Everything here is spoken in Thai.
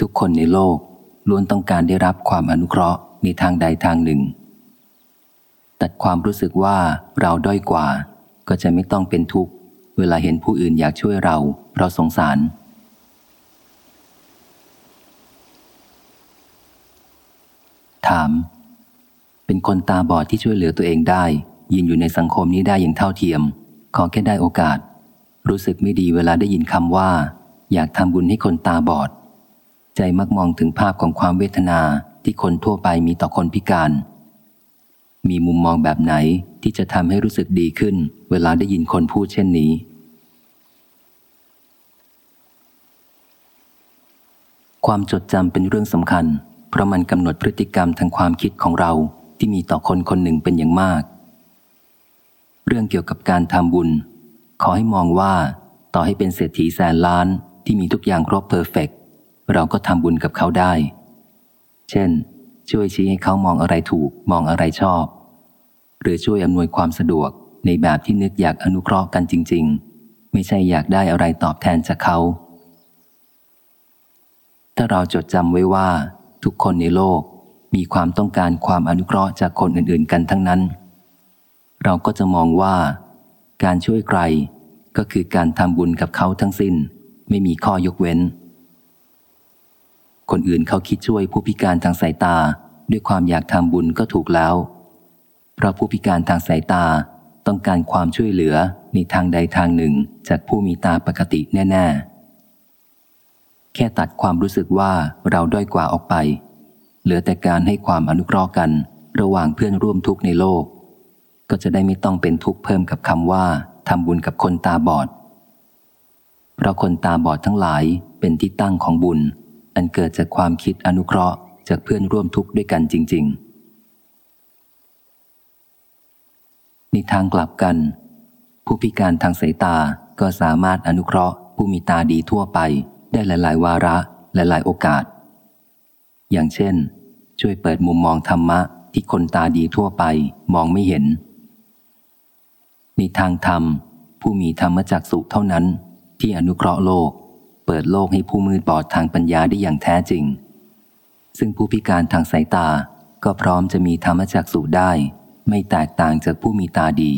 ทุกคนในโลกล้วนต้องการได้รับความอนุเคราะห์ในทางใดทางหนึ่ง ตัดความรู้สึกว่าเราด้อยกว่า ก็จะไม่ต้องเป็นทุกข์ เวลาเห็นผู้อื่นอยากช่วยเรา เพราะสงสาร ถาม เป็นคนตาบอดที่ช่วยเหลือตัวเองได้ ยืนอยู่ในสังคมนี้ได้อย่างเท่าเทียม ขอแค่ได้โอกาส รู้สึกไม่ดีเวลาได้ยินคำว่า อยากทำบุญให้คนตาบอด ใจมักมองถึงภาพของความเวทนาที่คนทั่วไปมีต่อคนพิการ มีมุมมองแบบไหนที่จะทำให้รู้สึกดีขึ้น เวลาได้ยินคนพูดเช่นนี้ ความจดจำเป็นเรื่องสำคัญ เพราะมันกำหนดพฤติกรรมทางความคิดของเราที่มีต่อคนคนหนึ่งเป็นอย่างมาก เรื่องเกี่ยวกับการทำบุญ ขอให้มองว่าต่อให้เป็นเศรษฐีแสนล้านที่มีทุกอย่างครบเพอร์เฟก เราก็ทำบุญกับเขาได้ เช่น ช่วยชี้ให้เขามองอะไรถูกมองอะไรชอบ หรือช่วยอำนวยความสะดวกในแบบที่นึกอยากอนุเคราะห์กันจริง ๆ ไม่ใช่อยากได้อะไรตอบแทนจากเขา ถ้าเราจดจำไว้ว่า ทุกคนในโลกมีความต้องการความอนุเคราะห์จากคนอื่นๆ กันทั้งนั้น เราก็จะมองว่า การช่วยใครก็คือการทำบุญกับเขาทั้งสิ้น ไม่มีข้อยกเว้น คนอื่นเขาคิดช่วยผู้พิการทางสายตา ด้วยความอยากทำบุญก็ถูกแล้ว เพราะผู้พิการทางสายตาต้องการความช่วยเหลือในทางใดทางหนึ่งจากผู้มีตาปกติแน่ ๆ แค่ตัดความรู้สึกว่าเราด้อยกว่าออกไป เหลือแต่การให้ความอนุเคราะห์กันระหว่างเพื่อนร่วมทุกข์ในโลก ก็จะได้ไม่ต้องเป็นทุกข์เพิ่มกับคำว่าทำบุญกับคนตาบอด เพราะคนตาบอดทั้งหลายเป็นที่ตั้งของบุญ อันเกิดจากความคิดอนุเคราะห์จากเพื่อนร่วมทุกข์ด้วยกันจริง ๆ ในทางกลับกัน ผู้พิการทางสายตาก็สามารถอนุเคราะห์ ผู้มีตาดีทั่วไปได้หลาย ๆ วาระหลายโอกาส อย่างเช่น ช่วยเปิดมุมมองธรรมะที่คนตาดีทั่วไปมองไม่เห็น ในทางธรรม ผู้มีธรรมจักสุเท่านั้นที่อนุเคราะห์โลก เปิดโลกให้ผู้มืดบอดทางปัญญาได้อย่างแท้จริง ซึ่งผู้พิการทางสายตาก็พร้อมจะมีธรรมจักสุได้ ไม่แตกต่างจากผู้มีตาดี